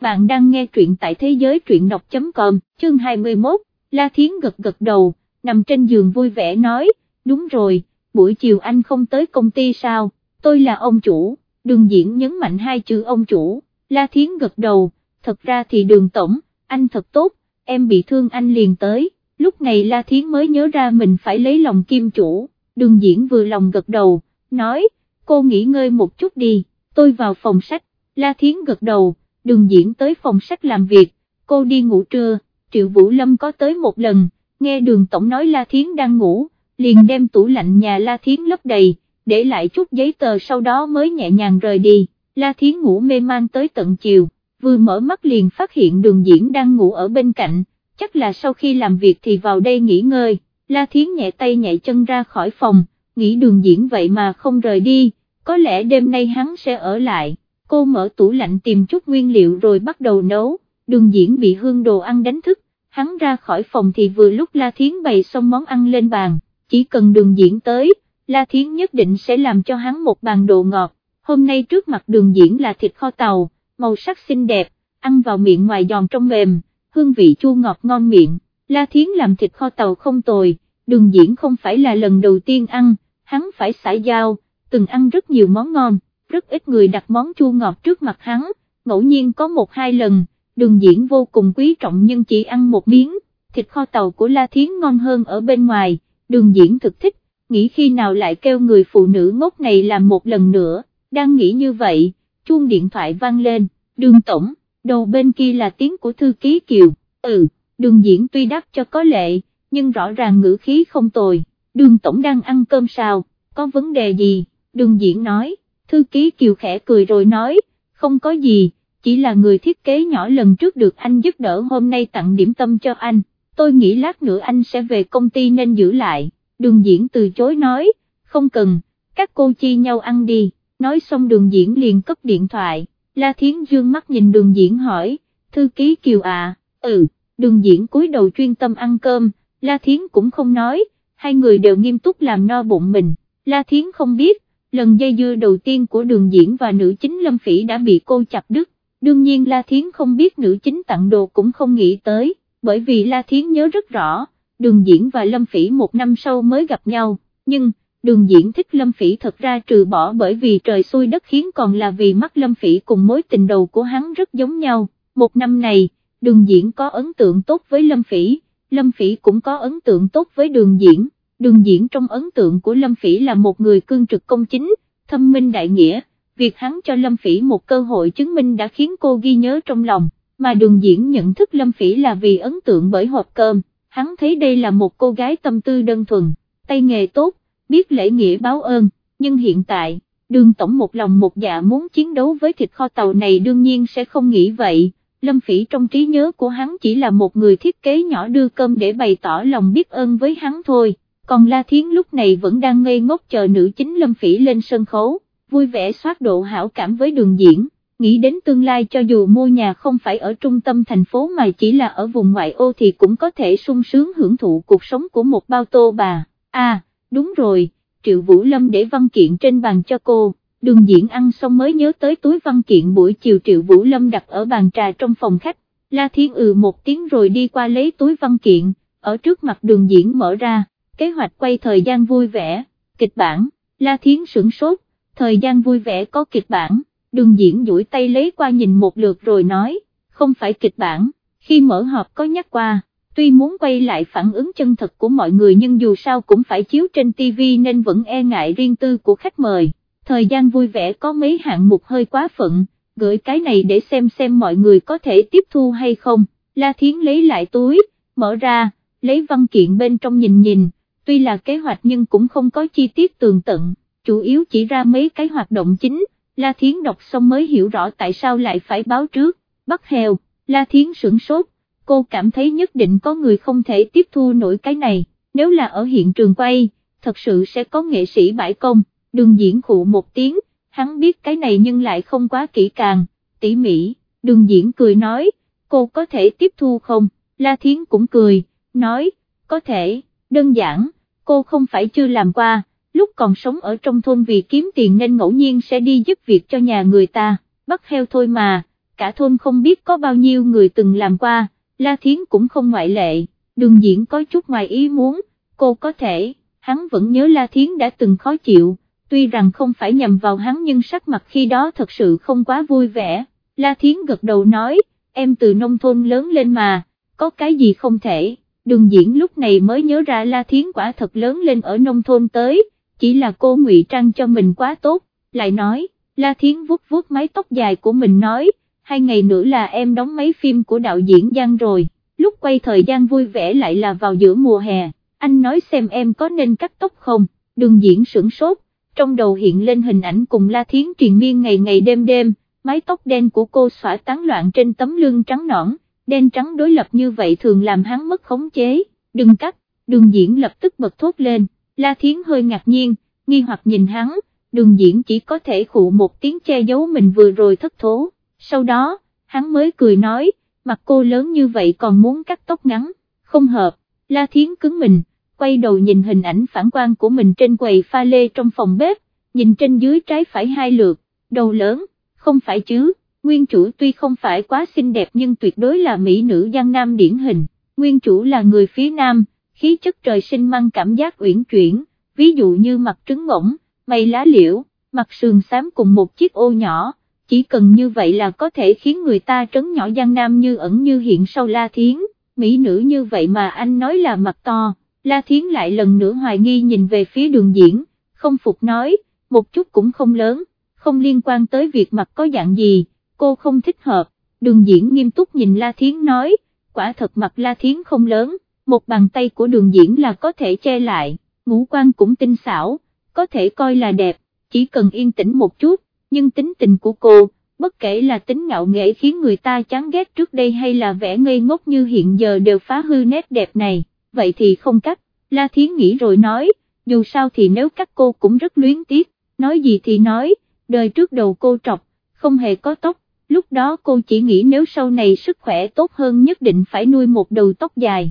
bạn đang nghe truyện tại thế giới truyện đọc.com, chương 21, La Thiến gật gật đầu, nằm trên giường vui vẻ nói, đúng rồi, buổi chiều anh không tới công ty sao, tôi là ông chủ, đường diễn nhấn mạnh hai chữ ông chủ, La Thiến gật đầu, thật ra thì đường tổng, anh thật tốt, em bị thương anh liền tới, lúc này La Thiến mới nhớ ra mình phải lấy lòng kim chủ, đường diễn vừa lòng gật đầu, nói, cô nghỉ ngơi một chút đi, tôi vào phòng sách, La Thiến gật đầu, đường diễn tới phòng sách làm việc, cô đi ngủ trưa, Triệu Vũ Lâm có tới một lần, nghe đường tổng nói La Thiến đang ngủ, liền đem tủ lạnh nhà La Thiến lấp đầy, để lại chút giấy tờ sau đó mới nhẹ nhàng rời đi, La Thiến ngủ mê man tới tận chiều, vừa mở mắt liền phát hiện đường diễn đang ngủ ở bên cạnh, chắc là sau khi làm việc thì vào đây nghỉ ngơi, La Thiến nhẹ tay nhẹ chân ra khỏi phòng, nghĩ đường diễn vậy mà không rời đi, có lẽ đêm nay hắn sẽ ở lại, cô mở tủ lạnh tìm chút nguyên liệu rồi bắt đầu nấu, đường diễn bị hương đồ ăn đánh thức, hắn ra khỏi phòng thì vừa lúc La Thiến bày xong món ăn lên bàn, chỉ cần đường diễn tới, La Thiến nhất định sẽ làm cho hắn một bàn đồ ngọt, hôm nay trước mặt đường diễn là thịt kho tàu, màu sắc xinh đẹp, ăn vào miệng ngoài giòn trong mềm, hương vị chua ngọt ngon miệng, La Thiến làm thịt kho tàu không tồi, đường diễn không phải là lần đầu tiên ăn, hắn phải xả dao, từng ăn rất nhiều món ngon, rất ít người đặt món chua ngọt trước mặt hắn, ngẫu nhiên có một hai lần, đường diễn vô cùng quý trọng nhưng chỉ ăn một miếng, thịt kho tàu của La Thiến ngon hơn ở bên ngoài, đường diễn thực thích, nghĩ khi nào lại kêu người phụ nữ ngốc này làm một lần nữa, đang nghĩ như vậy, chuông điện thoại vang lên, đường tổng, đầu bên kia là tiếng của thư ký Kiều, ừ, đường diễn tuy đáp cho có lệ, nhưng rõ ràng ngữ khí không tồi, đường tổng đang ăn cơm sao, có vấn đề gì, đường diễn nói, thư ký Kiều khẽ cười rồi nói, không có gì, chỉ là người thiết kế nhỏ lần trước được anh giúp đỡ hôm nay tặng điểm tâm cho anh, tôi nghĩ lát nữa anh sẽ về công ty nên giữ lại, đường diễn từ chối nói, không cần, các cô chi nhau ăn đi, nói xong đường diễn liền cấp điện thoại, La Thiến dương mắt nhìn đường diễn hỏi, thư ký Kiều à, ừ, đường diễn cúi đầu chuyên tâm ăn cơm, La Thiến cũng không nói, hai người đều nghiêm túc làm no bụng mình, La Thiến không biết, lần dây dưa đầu tiên của đường diễn và nữ chính Lâm Phỉ đã bị cô chặt đứt, đương nhiên La Thiến không biết nữ chính tặng đồ cũng không nghĩ tới, bởi vì La Thiến nhớ rất rõ, đường diễn và Lâm Phỉ một năm sau mới gặp nhau, nhưng, đường diễn thích Lâm Phỉ thật ra trừ bỏ bởi vì trời xui đất khiến còn là vì mắt Lâm Phỉ cùng mối tình đầu của hắn rất giống nhau, một năm này, đường diễn có ấn tượng tốt với Lâm Phỉ, Lâm Phỉ cũng có ấn tượng tốt với đường diễn, đường diễn trong ấn tượng của Lâm Phỉ là một người cương trực công chính, thâm minh đại nghĩa, việc hắn cho Lâm Phỉ một cơ hội chứng minh đã khiến cô ghi nhớ trong lòng, mà đường diễn nhận thức Lâm Phỉ là vì ấn tượng bởi hộp cơm, hắn thấy đây là một cô gái tâm tư đơn thuần, tay nghề tốt, biết lễ nghĩa báo ơn, nhưng hiện tại, đường tổng một lòng một dạ muốn chiến đấu với thịt kho tàu này đương nhiên sẽ không nghĩ vậy. Lâm Phỉ trong trí nhớ của hắn chỉ là một người thiết kế nhỏ đưa cơm để bày tỏ lòng biết ơn với hắn thôi, còn La Thiến lúc này vẫn đang ngây ngốc chờ nữ chính Lâm Phỉ lên sân khấu, vui vẻ soát độ hảo cảm với đường diễn, nghĩ đến tương lai cho dù mua nhà không phải ở trung tâm thành phố mà chỉ là ở vùng ngoại ô thì cũng có thể sung sướng hưởng thụ cuộc sống của một bao tô bà, à, đúng rồi, Triệu Vũ Lâm để văn kiện trên bàn cho cô đường diễn ăn xong mới nhớ tới túi văn kiện buổi chiều Triệu Vũ Lâm đặt ở bàn trà trong phòng khách, La Thiên ừ một tiếng rồi đi qua lấy túi văn kiện, ở trước mặt đường diễn mở ra, kế hoạch quay thời gian vui vẻ, kịch bản, La thiến sửng sốt, thời gian vui vẻ có kịch bản, đường diễn duỗi tay lấy qua nhìn một lượt rồi nói, không phải kịch bản, khi mở họp có nhắc qua. Tuy muốn quay lại phản ứng chân thật của mọi người nhưng dù sao cũng phải chiếu trên TV nên vẫn e ngại riêng tư của khách mời thời gian vui vẻ có mấy hạng mục hơi quá phận, gửi cái này để xem xem mọi người có thể tiếp thu hay không, La Thiến lấy lại túi, mở ra, lấy văn kiện bên trong nhìn nhìn, tuy là kế hoạch nhưng cũng không có chi tiết tường tận, chủ yếu chỉ ra mấy cái hoạt động chính, La Thiến đọc xong mới hiểu rõ tại sao lại phải báo trước, bắt heo, La Thiến sửng sốt, cô cảm thấy nhất định có người không thể tiếp thu nổi cái này, nếu là ở hiện trường quay, thật sự sẽ có nghệ sĩ bãi công. Đường diễn khụ một tiếng, hắn biết cái này nhưng lại không quá kỹ càng, tỉ mỉ, đường diễn cười nói, cô có thể tiếp thu không, La Thiến cũng cười, nói, có thể, đơn giản, cô không phải chưa làm qua, lúc còn sống ở trong thôn vì kiếm tiền nên ngẫu nhiên sẽ đi giúp việc cho nhà người ta, bắt heo thôi mà, cả thôn không biết có bao nhiêu người từng làm qua, La Thiến cũng không ngoại lệ, đường diễn có chút ngoài ý muốn, cô có thể, hắn vẫn nhớ La Thiến đã từng khó chịu, tuy rằng không phải nhầm vào hắn nhưng sắc mặt khi đó thật sự không quá vui vẻ, La Thiến gật đầu nói, em từ nông thôn lớn lên mà, có cái gì không thể, đường diễn lúc này mới nhớ ra La Thiến quả thật lớn lên ở nông thôn tới, chỉ là cô ngụy trang cho mình quá tốt, lại nói, La Thiến vuốt vuốt mái tóc dài của mình nói, hai ngày nữa là em đóng mấy phim của đạo diễn Giang rồi, lúc quay thời gian vui vẻ lại là vào giữa mùa hè, anh nói xem em có nên cắt tóc không, đường diễn sửng sốt, trong đầu hiện lên hình ảnh cùng La Thiến triền miên ngày ngày đêm đêm, mái tóc đen của cô xõa tán loạn trên tấm lưng trắng nõn, đen trắng đối lập như vậy thường làm hắn mất khống chế, đừng cắt, đường diễn lập tức bật thốt lên, La Thiến hơi ngạc nhiên, nghi hoặc nhìn hắn, đường diễn chỉ có thể khụ một tiếng che giấu mình vừa rồi thất thố, sau đó, hắn mới cười nói, mặt cô lớn như vậy còn muốn cắt tóc ngắn, không hợp, La Thiến cứng mình, quay đầu nhìn hình ảnh phản quang của mình trên quầy pha lê trong phòng bếp, nhìn trên dưới trái phải hai lượt, đầu lớn, không phải chứ, nguyên chủ tuy không phải quá xinh đẹp nhưng tuyệt đối là mỹ nữ giang nam điển hình, nguyên chủ là người phía nam, khí chất trời sinh mang cảm giác uyển chuyển, ví dụ như mặt trứng ngỗng, mây lá liễu, mặt sườn xám cùng một chiếc ô nhỏ, chỉ cần như vậy là có thể khiến người ta trấn nhỏ Giang Nam như ẩn như hiện sau La Thiến, mỹ nữ như vậy mà anh nói là mặt to, La Thiến lại lần nữa hoài nghi nhìn về phía đường diễn, không phục nói, một chút cũng không lớn, không liên quan tới việc mặt có dạng gì, cô không thích hợp, đường diễn nghiêm túc nhìn La Thiến nói, quả thật mặt La Thiến không lớn, một bàn tay của đường diễn là có thể che lại, ngũ quan cũng tinh xảo, có thể coi là đẹp, chỉ cần yên tĩnh một chút, nhưng tính tình của cô, bất kể là tính ngạo nghễ khiến người ta chán ghét trước đây hay là vẻ ngây ngốc như hiện giờ đều phá hư nét đẹp này, vậy thì không cắt, La Thiến nghĩ rồi nói, dù sao thì nếu cắt cô cũng rất luyến tiếc, nói gì thì nói, đời trước đầu cô trọc, không hề có tóc, lúc đó cô chỉ nghĩ nếu sau này sức khỏe tốt hơn nhất định phải nuôi một đầu tóc dài.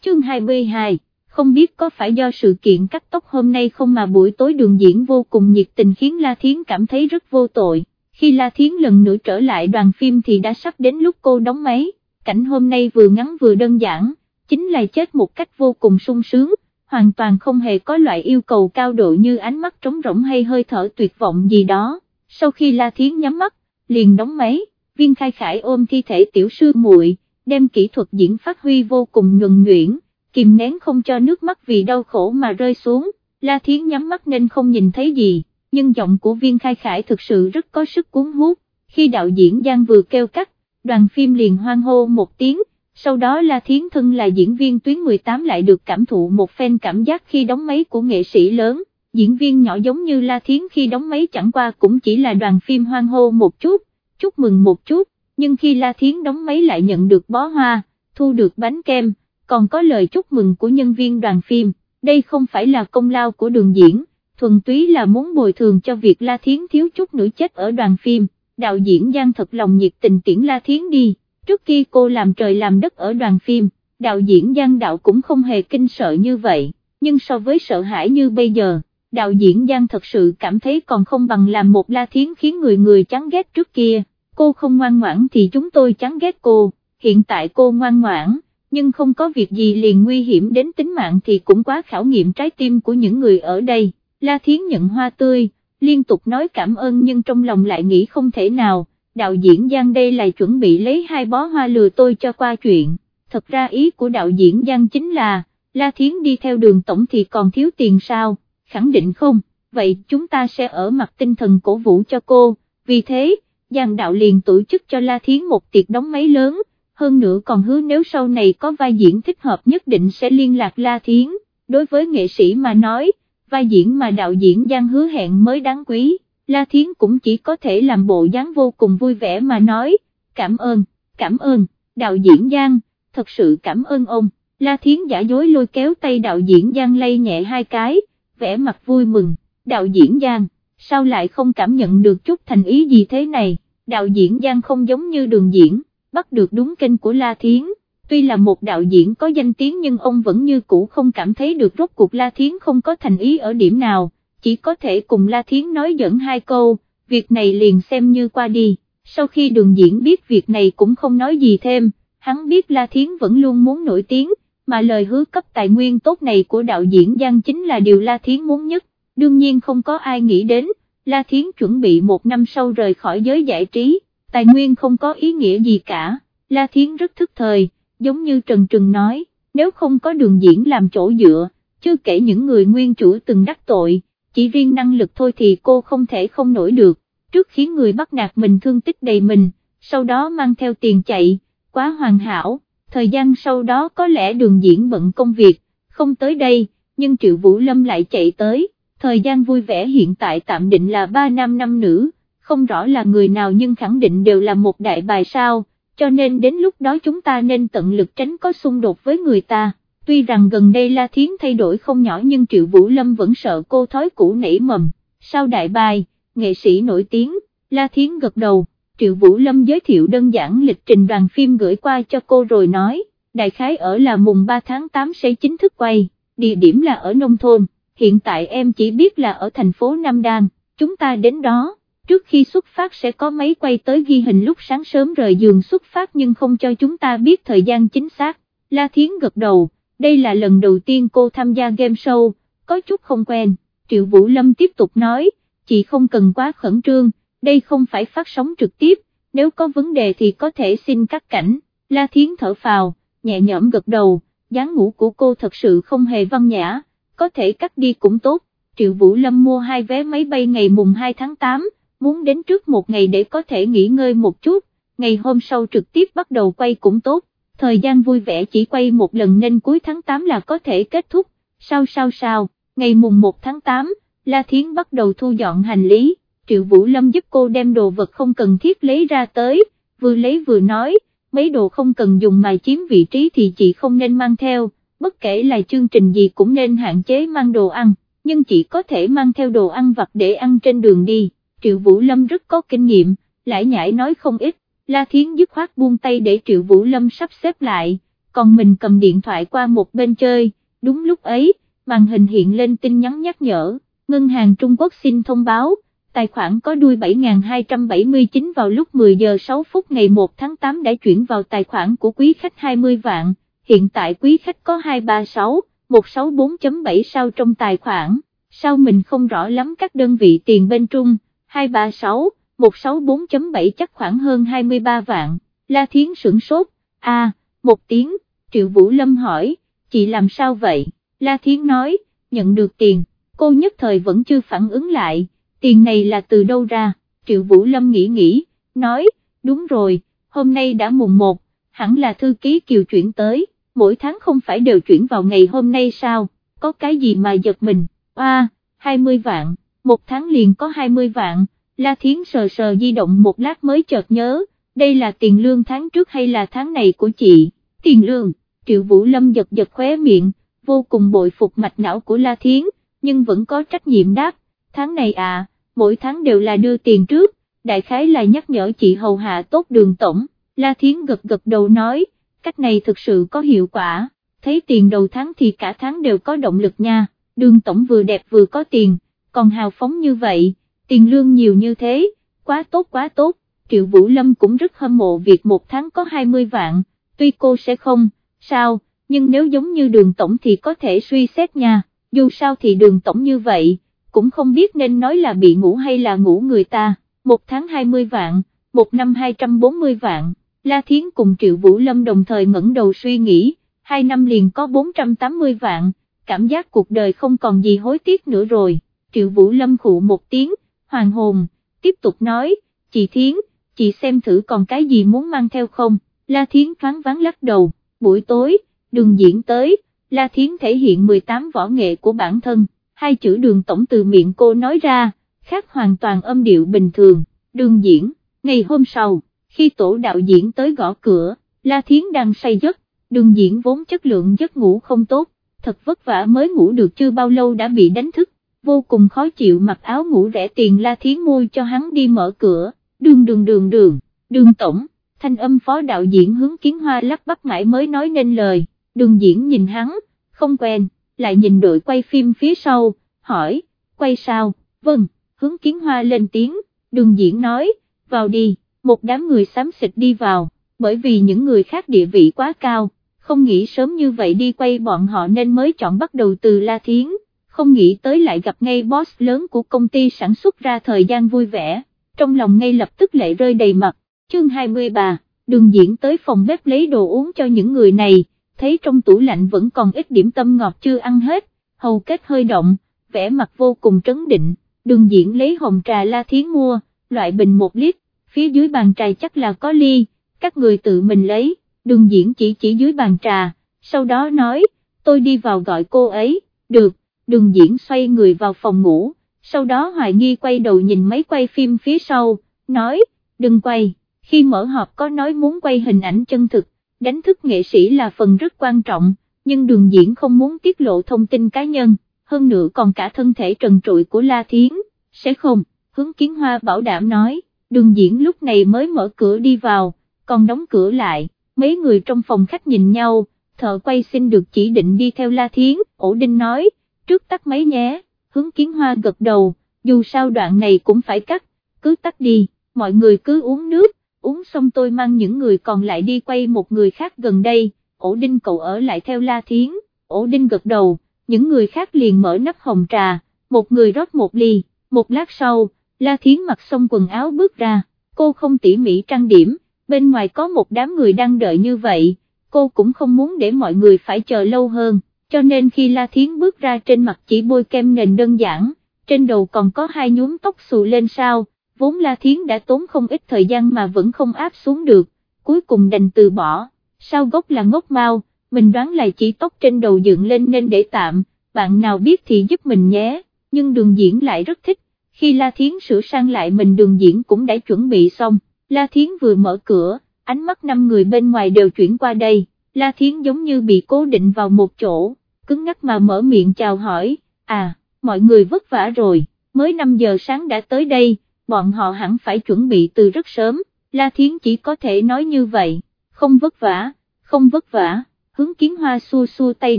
Chương 22 không biết có phải do sự kiện cắt tóc hôm nay không mà buổi tối đường diễn vô cùng nhiệt tình khiến La Thiến cảm thấy rất vô tội, khi La Thiến lần nữa trở lại đoàn phim thì đã sắp đến lúc cô đóng máy, cảnh hôm nay vừa ngắn vừa đơn giản, chính là chết một cách vô cùng sung sướng, hoàn toàn không hề có loại yêu cầu cao độ như ánh mắt trống rỗng hay hơi thở tuyệt vọng gì đó, sau khi La Thiến nhắm mắt, liền đóng máy, viên khai khải ôm thi thể tiểu sư muội, đem kỹ thuật diễn phát huy vô cùng nhuần nhuyễn kìm nén không cho nước mắt vì đau khổ mà rơi xuống, La Thiến nhắm mắt nên không nhìn thấy gì, nhưng giọng của viên khai khải thực sự rất có sức cuốn hút, khi đạo diễn Giang vừa kêu cắt, đoàn phim liền hoang hô một tiếng, sau đó La Thiến Thân là diễn viên tuyến 18 lại được cảm thụ một phen cảm giác khi đóng máy của nghệ sĩ lớn, diễn viên nhỏ giống như La Thiến khi đóng máy chẳng qua cũng chỉ là đoàn phim hoang hô một chút, chúc mừng một chút, nhưng khi La Thiến đóng máy lại nhận được bó hoa, thu được bánh kem, còn có lời chúc mừng của nhân viên đoàn phim, đây không phải là công lao của đường diễn, thuần túy là muốn bồi thường cho việc La Thiến thiếu chút nữa chết ở đoàn phim, đạo diễn Giang thật lòng nhiệt tình tiễn La Thiến đi, trước khi cô làm trời làm đất ở đoàn phim, đạo diễn Giang đạo cũng không hề kinh sợ như vậy, nhưng so với sợ hãi như bây giờ, đạo diễn Giang thật sự cảm thấy còn không bằng làm một La Thiến khiến người người chán ghét trước kia, cô không ngoan ngoãn thì chúng tôi chán ghét cô, hiện tại cô ngoan ngoãn nhưng không có việc gì liền nguy hiểm đến tính mạng thì cũng quá khảo nghiệm trái tim của những người ở đây, La Thiến nhận hoa tươi, liên tục nói cảm ơn nhưng trong lòng lại nghĩ không thể nào, đạo diễn Giang đây là chuẩn bị lấy hai bó hoa lừa tôi cho qua chuyện, thật ra ý của đạo diễn Giang chính là, La Thiến đi theo đường tổng thì còn thiếu tiền sao, khẳng định không, vậy chúng ta sẽ ở mặt tinh thần cổ vũ cho cô, vì thế, Giang đạo liền tổ chức cho La Thiến một tiệc đóng máy lớn, hơn nữa còn hứa nếu sau này có vai diễn thích hợp nhất định sẽ liên lạc La Thiến, đối với nghệ sĩ mà nói, vai diễn mà đạo diễn Giang hứa hẹn mới đáng quý, La Thiến cũng chỉ có thể làm bộ dáng vô cùng vui vẻ mà nói, cảm ơn, cảm ơn, đạo diễn Giang, thật sự cảm ơn ông, La Thiến giả dối lôi kéo tay đạo diễn Giang lay nhẹ hai cái, vẻ mặt vui mừng, đạo diễn Giang, sao lại không cảm nhận được chút thành ý gì thế này, đạo diễn Giang không giống như đường diễn bắt được đúng kênh của La Thiến, tuy là một đạo diễn có danh tiếng nhưng ông vẫn như cũ không cảm thấy được rốt cuộc La Thiến không có thành ý ở điểm nào, chỉ có thể cùng La Thiến nói dẫn hai câu, việc này liền xem như qua đi, sau khi đường diễn biết việc này cũng không nói gì thêm, hắn biết La Thiến vẫn luôn muốn nổi tiếng, mà lời hứa cấp tài nguyên tốt này của đạo diễn Giang chính là điều La Thiến muốn nhất, đương nhiên không có ai nghĩ đến, La Thiến chuẩn bị một năm sau rời khỏi giới giải trí, tài nguyên không có ý nghĩa gì cả, La Thiến rất thức thời, giống như Trần Trừng nói, nếu không có đường diễn làm chỗ dựa, chưa kể những người nguyên chủ từng đắc tội, chỉ riêng năng lực thôi thì cô không thể không nổi được, trước khiến người bắt nạt mình thương tích đầy mình, sau đó mang theo tiền chạy, quá hoàn hảo, thời gian sau đó có lẽ đường diễn bận công việc, không tới đây, nhưng Triệu Vũ Lâm lại chạy tới, thời gian vui vẻ hiện tại tạm định là 3 năm năm nữ, không rõ là người nào nhưng khẳng định đều là một đại bài sao, cho nên đến lúc đó chúng ta nên tận lực tránh có xung đột với người ta. Tuy rằng gần đây La Thiến thay đổi không nhỏ nhưng Triệu Vũ Lâm vẫn sợ cô thói cũ nảy mầm, sau đại bài, nghệ sĩ nổi tiếng, La Thiến gật đầu, Triệu Vũ Lâm giới thiệu đơn giản lịch trình đoàn phim gửi qua cho cô rồi nói, đại khái ở là mùng 3 tháng 8 sẽ chính thức quay, địa điểm là ở nông thôn, hiện tại em chỉ biết là ở thành phố Nam Đan, chúng ta đến đó, trước khi xuất phát sẽ có máy quay tới ghi hình lúc sáng sớm rời giường xuất phát nhưng không cho chúng ta biết thời gian chính xác, La Thiến gật đầu, đây là lần đầu tiên cô tham gia game show, có chút không quen, Triệu Vũ Lâm tiếp tục nói, chị không cần quá khẩn trương, đây không phải phát sóng trực tiếp, nếu có vấn đề thì có thể xin cắt cảnh, La Thiến thở phào, nhẹ nhõm gật đầu, dáng ngủ của cô thật sự không hề văn nhã, có thể cắt đi cũng tốt, Triệu Vũ Lâm mua hai vé máy bay ngày mùng 2 tháng 8, muốn đến trước một ngày để có thể nghỉ ngơi một chút, ngày hôm sau trực tiếp bắt đầu quay cũng tốt, thời gian vui vẻ chỉ quay một lần nên cuối tháng 8 là có thể kết thúc, sao sao sao, ngày mùng 1 tháng 8, La Thiến bắt đầu thu dọn hành lý, Triệu Vũ Lâm giúp cô đem đồ vật không cần thiết lấy ra tới, vừa lấy vừa nói, mấy đồ không cần dùng mà chiếm vị trí thì chị không nên mang theo, bất kể là chương trình gì cũng nên hạn chế mang đồ ăn, nhưng chị có thể mang theo đồ ăn vặt để ăn trên đường đi, Triệu Vũ Lâm rất có kinh nghiệm, lại nhảy nói không ít, La Thiến dứt khoát buông tay để Triệu Vũ Lâm sắp xếp lại, còn mình cầm điện thoại qua một bên chơi, đúng lúc ấy, màn hình hiện lên tin nhắn nhắc nhở, Ngân hàng Trung Quốc xin thông báo, tài khoản có đuôi 7279 vào lúc 10 giờ 6 phút ngày 1 tháng 8 đã chuyển vào tài khoản của quý khách 20 vạn, hiện tại quý khách có 236, 164.7 sao trong tài khoản, sao mình không rõ lắm các đơn vị tiền bên Trung, 236, 164.7 chắc khoảng hơn 23 vạn, La Thiến sửng sốt, a một tiếng, Triệu Vũ Lâm hỏi, chị làm sao vậy, La Thiến nói, nhận được tiền, cô nhất thời vẫn chưa phản ứng lại, tiền này là từ đâu ra, Triệu Vũ Lâm nghĩ nghĩ, nói, đúng rồi, hôm nay đã mùng 1, hẳn là thư ký kiều chuyển tới, mỗi tháng không phải đều chuyển vào ngày hôm nay sao, có cái gì mà giật mình, a 20 vạn, một tháng liền có 20 vạn, La Thiến sờ sờ di động một lát mới chợt nhớ, đây là tiền lương tháng trước hay là tháng này của chị, tiền lương, Triệu Vũ Lâm giật giật khóe miệng, vô cùng bội phục mạch não của La Thiến, nhưng vẫn có trách nhiệm đáp, tháng này à, mỗi tháng đều là đưa tiền trước, đại khái là nhắc nhở chị hầu hạ tốt đường tổng, La Thiến gật gật đầu nói, cách này thực sự có hiệu quả, thấy tiền đầu tháng thì cả tháng đều có động lực nha, đường tổng vừa đẹp vừa có tiền, còn hào phóng như vậy tiền lương nhiều như thế, quá tốt quá tốt, Triệu Vũ Lâm cũng rất hâm mộ việc một tháng có 20 vạn, tuy cô sẽ không, sao, nhưng nếu giống như đường tổng thì có thể suy xét nha, dù sao thì đường tổng như vậy, cũng không biết nên nói là bị ngủ hay là ngủ người ta, một tháng 20 vạn, một năm 240 vạn, La Thiến cùng Triệu Vũ Lâm đồng thời ngẩng đầu suy nghĩ, hai năm liền có 480 vạn, cảm giác cuộc đời không còn gì hối tiếc nữa rồi, Triệu Vũ Lâm khụ một tiếng, hoàng hồn, tiếp tục nói, chị Thiến, chị xem thử còn cái gì muốn mang theo không, La Thiến thoáng ván lắc đầu, buổi tối, đường diễn tới, La Thiến thể hiện 18 võ nghệ của bản thân, hai chữ đường tổng từ miệng cô nói ra, khác hoàn toàn âm điệu bình thường, đường diễn, ngày hôm sau, khi tổ đạo diễn tới gõ cửa, La Thiến đang say giấc, đường diễn vốn chất lượng giấc ngủ không tốt, thật vất vả mới ngủ được chưa bao lâu đã bị đánh thức, vô cùng khó chịu mặc áo ngủ rẻ tiền la thiến môi cho hắn đi mở cửa, đường đường đường đường, đường tổng, thanh âm phó đạo diễn hướng kiến hoa lắp bắp mãi mới nói nên lời, đường diễn nhìn hắn, không quen, lại nhìn đội quay phim phía sau, hỏi, quay sao, vâng, hướng kiến hoa lên tiếng, đường diễn nói, vào đi, một đám người xám xịt đi vào, bởi vì những người khác địa vị quá cao, không nghĩ sớm như vậy đi quay bọn họ nên mới chọn bắt đầu từ La Thiến, không nghĩ tới lại gặp ngay boss lớn của công ty sản xuất ra thời gian vui vẻ, trong lòng ngay lập tức lệ rơi đầy mặt, chương 23, đường diễn tới phòng bếp lấy đồ uống cho những người này, thấy trong tủ lạnh vẫn còn ít điểm tâm ngọt chưa ăn hết, hầu kết hơi động, vẻ mặt vô cùng trấn định, đường diễn lấy hồng trà La Thiến mua, loại bình một lít, phía dưới bàn trà chắc là có ly, các người tự mình lấy, đường diễn chỉ chỉ dưới bàn trà, sau đó nói, tôi đi vào gọi cô ấy, được, đường diễn xoay người vào phòng ngủ, sau đó hoài nghi quay đầu nhìn mấy quay phim phía sau, nói, đừng quay, khi mở họp có nói muốn quay hình ảnh chân thực, đánh thức nghệ sĩ là phần rất quan trọng, nhưng đường diễn không muốn tiết lộ thông tin cá nhân, hơn nữa còn cả thân thể trần trụi của La Thiến, sẽ không, hướng kiến hoa bảo đảm nói, đường diễn lúc này mới mở cửa đi vào, còn đóng cửa lại, mấy người trong phòng khách nhìn nhau, thợ quay xin được chỉ định đi theo La Thiến, ổ đinh nói, trước tắt máy nhé, hướng kiến hoa gật đầu, dù sao đoạn này cũng phải cắt, cứ tắt đi, mọi người cứ uống nước, uống xong tôi mang những người còn lại đi quay một người khác gần đây, ổ đinh cậu ở lại theo La Thiến, ổ đinh gật đầu, những người khác liền mở nắp hồng trà, một người rót một ly, một lát sau, La Thiến mặc xong quần áo bước ra, cô không tỉ mỉ trang điểm, bên ngoài có một đám người đang đợi như vậy, cô cũng không muốn để mọi người phải chờ lâu hơn, cho nên khi La Thiến bước ra trên mặt chỉ bôi kem nền đơn giản, trên đầu còn có hai nhúm tóc xù lên sao, vốn La Thiến đã tốn không ít thời gian mà vẫn không áp xuống được, cuối cùng đành từ bỏ, sao gốc là ngốc mau, mình đoán là chỉ tóc trên đầu dựng lên nên để tạm, bạn nào biết thì giúp mình nhé, nhưng đường diễn lại rất thích, khi La Thiến sửa sang lại mình đường diễn cũng đã chuẩn bị xong, La Thiến vừa mở cửa, ánh mắt năm người bên ngoài đều chuyển qua đây, La Thiến giống như bị cố định vào một chỗ, cứng ngắc mà mở miệng chào hỏi, à, mọi người vất vả rồi, mới 5 giờ sáng đã tới đây, bọn họ hẳn phải chuẩn bị từ rất sớm, La Thiến chỉ có thể nói như vậy, không vất vả, không vất vả, hướng kiến hoa xua xua tay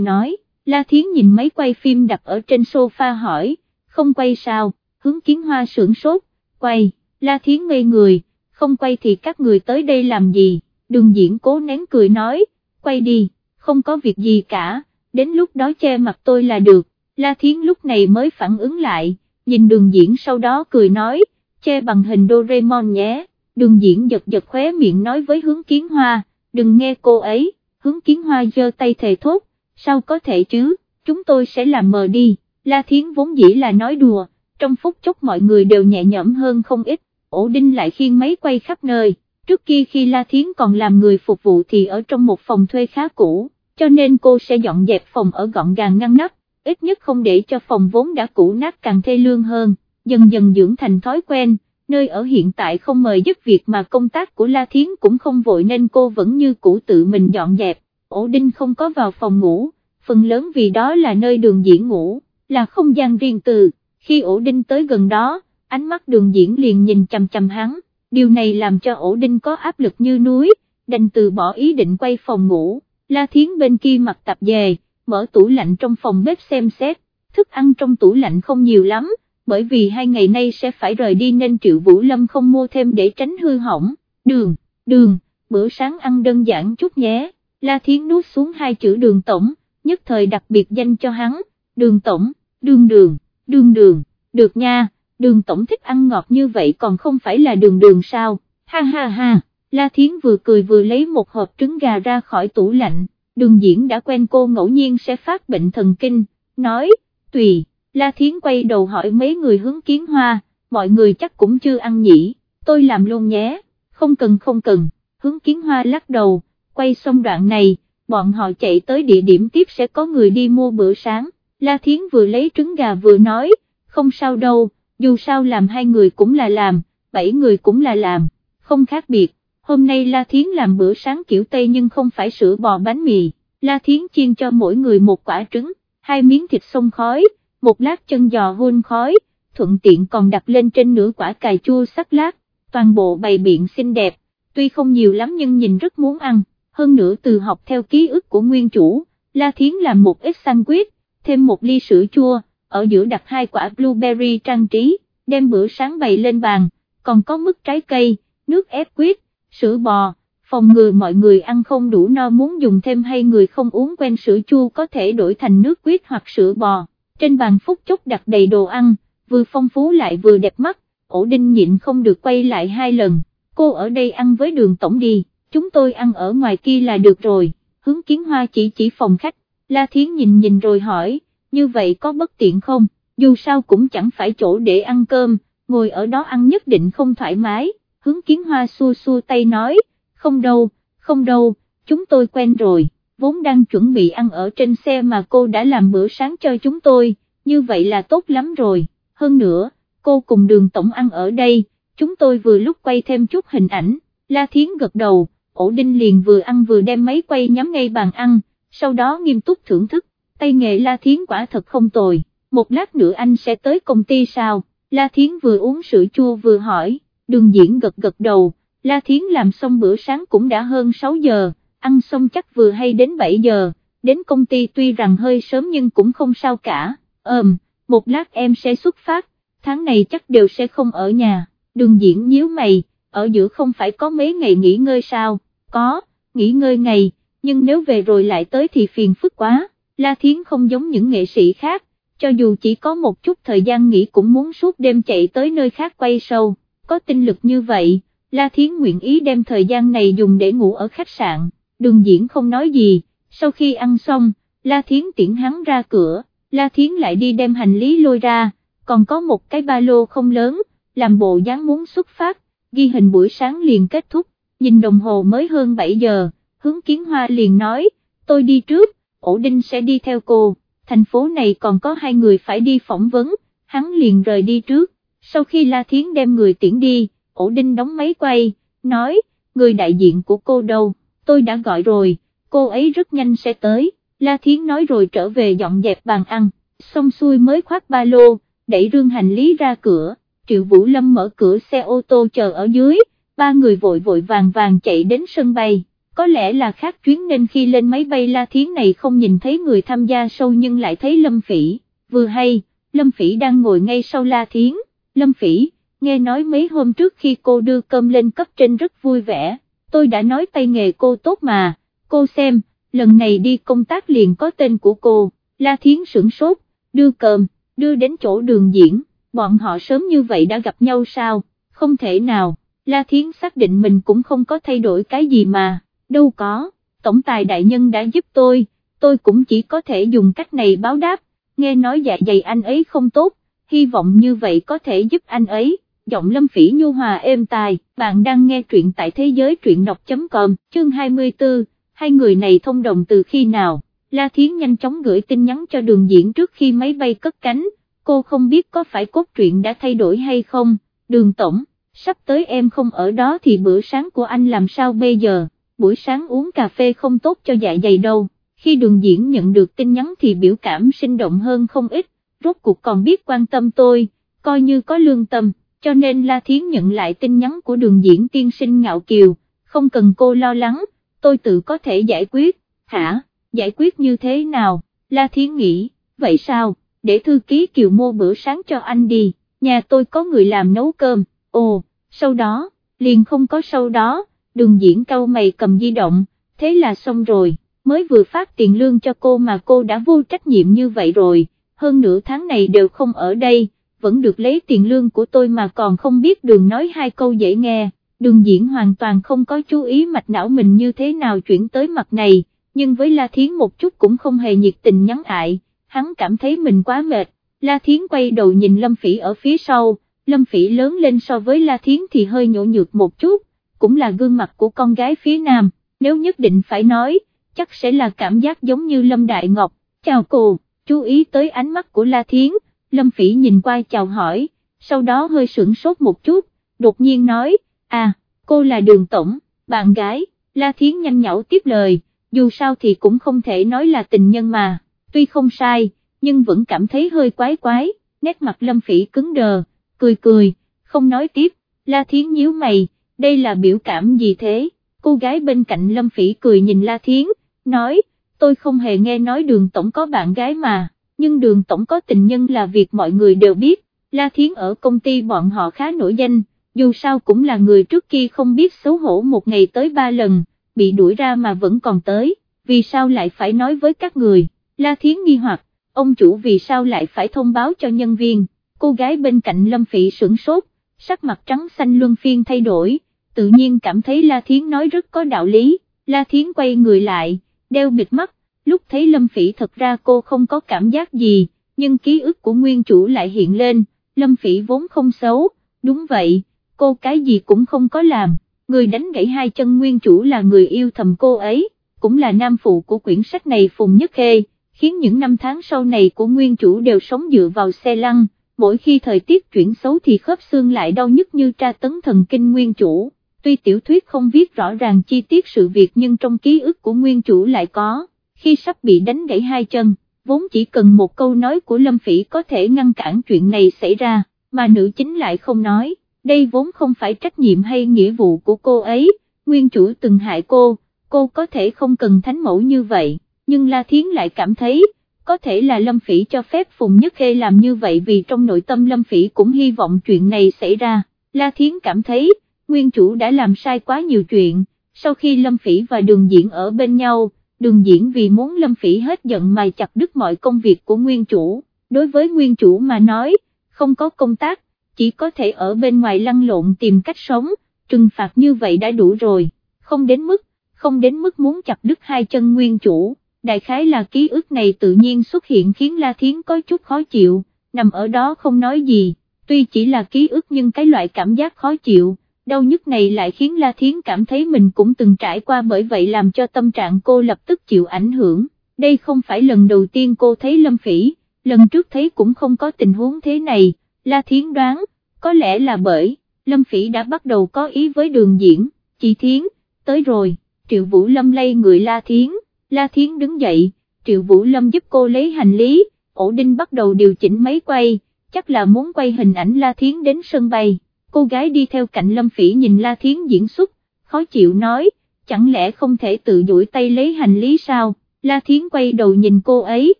nói, La Thiến nhìn mấy quay phim đặt ở trên sofa hỏi, không quay sao, hướng kiến hoa sưởng sốt, quay, La Thiến ngây người, không quay thì các người tới đây làm gì, đường diễn cố nén cười nói, quay đi, không có việc gì cả, đến lúc đó che mặt tôi là được, La Thiến lúc này mới phản ứng lại, nhìn đường diễn sau đó cười nói, che bằng hình Doraemon nhé, đường diễn giật giật khóe miệng nói với hướng kiến hoa, đừng nghe cô ấy, hướng kiến hoa giơ tay thề thốt, sao có thể chứ, chúng tôi sẽ làm mờ đi, La Thiến vốn dĩ là nói đùa, trong phút chốc mọi người đều nhẹ nhõm hơn không ít, ổ đinh lại khiên máy quay khắp nơi, trước kia khi La Thiến còn làm người phục vụ thì ở trong một phòng thuê khá cũ, cho nên cô sẽ dọn dẹp phòng ở gọn gàng ngăn nắp, ít nhất không để cho phòng vốn đã cũ nát càng thê lương hơn, dần dần dưỡng thành thói quen, nơi ở hiện tại không mời giúp việc mà công tác của La Thiến cũng không vội nên cô vẫn như cũ tự mình dọn dẹp, ổ đinh không có vào phòng ngủ, phần lớn vì đó là nơi đường diễn ngủ, là không gian riêng từ, khi ổ đinh tới gần đó, ánh mắt đường diễn liền nhìn chằm chằm hắn, điều này làm cho ổ đinh có áp lực như núi, đành từ bỏ ý định quay phòng ngủ, La Thiến bên kia mặc tập về, mở tủ lạnh trong phòng bếp xem xét, thức ăn trong tủ lạnh không nhiều lắm, bởi vì hai ngày nay sẽ phải rời đi nên Triệu Vũ Lâm không mua thêm để tránh hư hỏng, đường, đường, bữa sáng ăn đơn giản chút nhé, La Thiến nuốt xuống hai chữ đường tổng, nhất thời đặc biệt danh cho hắn, đường tổng, đường đường, đường đường, được nha đường tổng thích ăn ngọt như vậy còn không phải là đường đường sao, ha ha ha, La Thiến vừa cười vừa lấy một hộp trứng gà ra khỏi tủ lạnh, đường diễn đã quen cô ngẫu nhiên sẽ phát bệnh thần kinh, nói, tùy, La Thiến quay đầu hỏi mấy người hướng kiến hoa, mọi người chắc cũng chưa ăn nhỉ, tôi làm luôn nhé, không cần không cần, hướng kiến hoa lắc đầu, quay xong đoạn này, bọn họ chạy tới địa điểm tiếp sẽ có người đi mua bữa sáng, La Thiến vừa lấy trứng gà vừa nói, không sao đâu dù sao làm hai người cũng là làm, bảy người cũng là làm, không khác biệt, hôm nay La Thiến làm bữa sáng kiểu Tây nhưng không phải sữa bò bánh mì, La Thiến chiên cho mỗi người một quả trứng, hai miếng thịt xông khói, một lát chân giò hun khói, thuận tiện còn đặt lên trên nửa quả cà chua sắc lát, toàn bộ bày biện xinh đẹp, tuy không nhiều lắm nhưng nhìn rất muốn ăn, hơn nữa từ học theo ký ức của nguyên chủ, La Thiến làm một ít sandwich, thêm một ly sữa chua, ở giữa đặt hai quả blueberry trang trí, đem bữa sáng bày lên bàn, còn có mức trái cây, nước ép quýt sữa bò, phòng ngừa mọi người ăn không đủ no muốn dùng thêm hay người không uống quen sữa chua có thể đổi thành nước quýt hoặc sữa bò, trên bàn phút chốc đặt đầy đồ ăn, vừa phong phú lại vừa đẹp mắt, ổ đinh nhịn không được quay lại hai lần, cô ở đây ăn với đường tổng đi, chúng tôi ăn ở ngoài kia là được rồi, hướng kiến hoa chỉ chỉ phòng khách, La Thiến nhìn nhìn rồi hỏi, như vậy có bất tiện không, dù sao cũng chẳng phải chỗ để ăn cơm, ngồi ở đó ăn nhất định không thoải mái, hướng kiến hoa xua xua tay nói, không đâu, không đâu, chúng tôi quen rồi, vốn đang chuẩn bị ăn ở trên xe mà cô đã làm bữa sáng cho chúng tôi, như vậy là tốt lắm rồi, hơn nữa, cô cùng đường tổng ăn ở đây, chúng tôi vừa lúc quay thêm chút hình ảnh, La Thiến gật đầu, ổ đinh liền vừa ăn vừa đem máy quay nhắm ngay bàn ăn, sau đó nghiêm túc thưởng thức, tay nghề La Thiến quả thật không tồi, một lát nữa anh sẽ tới công ty sao, La Thiến vừa uống sữa chua vừa hỏi, đường diễn gật gật đầu, La Thiến làm xong bữa sáng cũng đã hơn 6 giờ, ăn xong chắc vừa hay đến 7 giờ, đến công ty tuy rằng hơi sớm nhưng cũng không sao cả, ờm, một lát em sẽ xuất phát, tháng này chắc đều sẽ không ở nhà, đường diễn nhíu mày, ở giữa không phải có mấy ngày nghỉ ngơi sao, có, nghỉ ngơi ngày, nhưng nếu về rồi lại tới thì phiền phức quá, La Thiến không giống những nghệ sĩ khác, cho dù chỉ có một chút thời gian nghỉ cũng muốn suốt đêm chạy tới nơi khác quay sâu có tinh lực như vậy, La Thiến nguyện ý đem thời gian này dùng để ngủ ở khách sạn, đường diễn không nói gì, sau khi ăn xong, La Thiến tiễn hắn ra cửa, La Thiến lại đi đem hành lý lôi ra, còn có một cái ba lô không lớn, làm bộ dáng muốn xuất phát, ghi hình buổi sáng liền kết thúc, nhìn đồng hồ mới hơn 7 giờ, hướng kiến hoa liền nói, tôi đi trước, ổ đinh sẽ đi theo cô, thành phố này còn có hai người phải đi phỏng vấn, hắn liền rời đi trước, sau khi La Thiến đem người tiễn đi, ổ đinh đóng máy quay, nói, người đại diện của cô đâu, tôi đã gọi rồi, cô ấy rất nhanh sẽ tới, La Thiến nói rồi trở về dọn dẹp bàn ăn, xong xuôi mới khoác ba lô, đẩy rương hành lý ra cửa, Triệu Vũ Lâm mở cửa xe ô tô chờ ở dưới, ba người vội vội vàng vàng chạy đến sân bay, có lẽ là khác chuyến nên khi lên máy bay La Thiến này không nhìn thấy người tham gia sâu nhưng lại thấy Lâm Phỉ, vừa hay, Lâm Phỉ đang ngồi ngay sau La Thiến, Lâm Phỉ, nghe nói mấy hôm trước khi cô đưa cơm lên cấp trên rất vui vẻ, tôi đã nói tay nghề cô tốt mà, cô xem, lần này đi công tác liền có tên của cô, La Thiến sửng sốt, đưa cơm, đưa đến chỗ đường diễn, bọn họ sớm như vậy đã gặp nhau sao, không thể nào, La Thiến xác định mình cũng không có thay đổi cái gì mà, đâu có, tổng tài đại nhân đã giúp tôi, tôi cũng chỉ có thể dùng cách này báo đáp, nghe nói dạ dày anh ấy không tốt, hy vọng như vậy có thể giúp anh ấy giọng lâm phỉ nhu hòa êm tai, bạn đang nghe truyện tại thế giới truyện đọc.com, chương 24, hai người này thông đồng từ khi nào, La Thiến nhanh chóng gửi tin nhắn cho đường diễn trước khi máy bay cất cánh, cô không biết có phải cốt truyện đã thay đổi hay không, đường tổng, sắp tới em không ở đó thì bữa sáng của anh làm sao bây giờ, buổi sáng uống cà phê không tốt cho dạ dày đâu, khi đường diễn nhận được tin nhắn thì biểu cảm sinh động hơn không ít, rốt cuộc còn biết quan tâm tôi, coi như có lương tâm cho nên La Thiến nhận lại tin nhắn của đường diễn tiên sinh ngạo kiều, không cần cô lo lắng, tôi tự có thể giải quyết, hả, giải quyết như thế nào, La Thiến nghĩ, vậy sao, để thư ký kiều mua bữa sáng cho anh đi, nhà tôi có người làm nấu cơm, ồ, sau đó, liền không có sau đó, đường diễn cau mày cầm di động, thế là xong rồi, mới vừa phát tiền lương cho cô mà cô đã vô trách nhiệm như vậy rồi, hơn nửa tháng này đều không ở đây vẫn được lấy tiền lương của tôi mà còn không biết đường nói hai câu dễ nghe, đường diễn hoàn toàn không có chú ý mạch não mình như thế nào chuyển tới mặt này, nhưng với La Thiến một chút cũng không hề nhiệt tình nhắn ại, hắn cảm thấy mình quá mệt, La Thiến quay đầu nhìn Lâm Phỉ ở phía sau, Lâm Phỉ lớn lên so với La Thiến thì hơi nhổ nhược một chút, cũng là gương mặt của con gái phía nam, nếu nhất định phải nói, chắc sẽ là cảm giác giống như Lâm Đại Ngọc, chào cô, chú ý tới ánh mắt của La Thiến, Lâm Phỉ nhìn qua chào hỏi, sau đó hơi sửng sốt một chút, đột nhiên nói, à, cô là đường tổng, bạn gái, La Thiến nhanh nhảu tiếp lời, dù sao thì cũng không thể nói là tình nhân mà, tuy không sai, nhưng vẫn cảm thấy hơi quái quái, nét mặt Lâm Phỉ cứng đờ, cười cười, không nói tiếp, La Thiến nhíu mày, đây là biểu cảm gì thế, cô gái bên cạnh Lâm Phỉ cười nhìn La Thiến, nói, tôi không hề nghe nói đường tổng có bạn gái mà nhưng đường tổng có tình nhân là việc mọi người đều biết, La Thiến ở công ty bọn họ khá nổi danh, dù sao cũng là người trước kia không biết xấu hổ một ngày tới ba lần, bị đuổi ra mà vẫn còn tới, vì sao lại phải nói với các người, La Thiến nghi hoặc, ông chủ vì sao lại phải thông báo cho nhân viên, cô gái bên cạnh Lâm Phỉ sửng sốt, sắc mặt trắng xanh luân phiên thay đổi, tự nhiên cảm thấy La Thiến nói rất có đạo lý, La Thiến quay người lại, đeo bịt mắt, lúc thấy Lâm Phỉ thật ra cô không có cảm giác gì, nhưng ký ức của nguyên chủ lại hiện lên, Lâm Phỉ vốn không xấu, đúng vậy, cô cái gì cũng không có làm, người đánh gãy hai chân nguyên chủ là người yêu thầm cô ấy, cũng là nam phụ của quyển sách này Phùng Nhất Khê, khiến những năm tháng sau này của nguyên chủ đều sống dựa vào xe lăn, mỗi khi thời tiết chuyển xấu thì khớp xương lại đau nhức như tra tấn thần kinh nguyên chủ. Tuy tiểu thuyết không viết rõ ràng chi tiết sự việc nhưng trong ký ức của nguyên chủ lại có, khi sắp bị đánh gãy hai chân, vốn chỉ cần một câu nói của Lâm Phỉ có thể ngăn cản chuyện này xảy ra, mà nữ chính lại không nói, đây vốn không phải trách nhiệm hay nghĩa vụ của cô ấy, nguyên chủ từng hại cô, cô có thể không cần thánh mẫu như vậy, nhưng La Thiến lại cảm thấy, có thể là Lâm Phỉ cho phép Phùng Nhất Khê làm như vậy vì trong nội tâm Lâm Phỉ cũng hy vọng chuyện này xảy ra, La Thiến cảm thấy, nguyên chủ đã làm sai quá nhiều chuyện, sau khi Lâm Phỉ và Đường Diễn ở bên nhau, Đường Diễn vì muốn Lâm Phỉ hết giận mà chặt đứt mọi công việc của nguyên chủ, đối với nguyên chủ mà nói, không có công tác, chỉ có thể ở bên ngoài lăn lộn tìm cách sống, trừng phạt như vậy đã đủ rồi, không đến mức, không đến mức muốn chặt đứt hai chân nguyên chủ, đại khái là ký ức này tự nhiên xuất hiện khiến La Thiến có chút khó chịu, nằm ở đó không nói gì, tuy chỉ là ký ức nhưng cái loại cảm giác khó chịu, đau nhức này lại khiến La Thiến cảm thấy mình cũng từng trải qua bởi vậy làm cho tâm trạng cô lập tức chịu ảnh hưởng, đây không phải lần đầu tiên cô thấy Lâm Phỉ, lần trước thấy cũng không có tình huống thế này, La Thiến đoán, có lẽ là bởi, Lâm Phỉ đã bắt đầu có ý với đường diễn, chị Thiến, tới rồi, Triệu Vũ Lâm lay người La Thiến, La Thiến đứng dậy, Triệu Vũ Lâm giúp cô lấy hành lý, ổ đinh bắt đầu điều chỉnh máy quay, chắc là muốn quay hình ảnh La Thiến đến sân bay, cô gái đi theo cạnh Lâm Phỉ nhìn La Thiến diễn xuất, khó chịu nói, chẳng lẽ không thể tự duỗi tay lấy hành lý sao, La Thiến quay đầu nhìn cô ấy,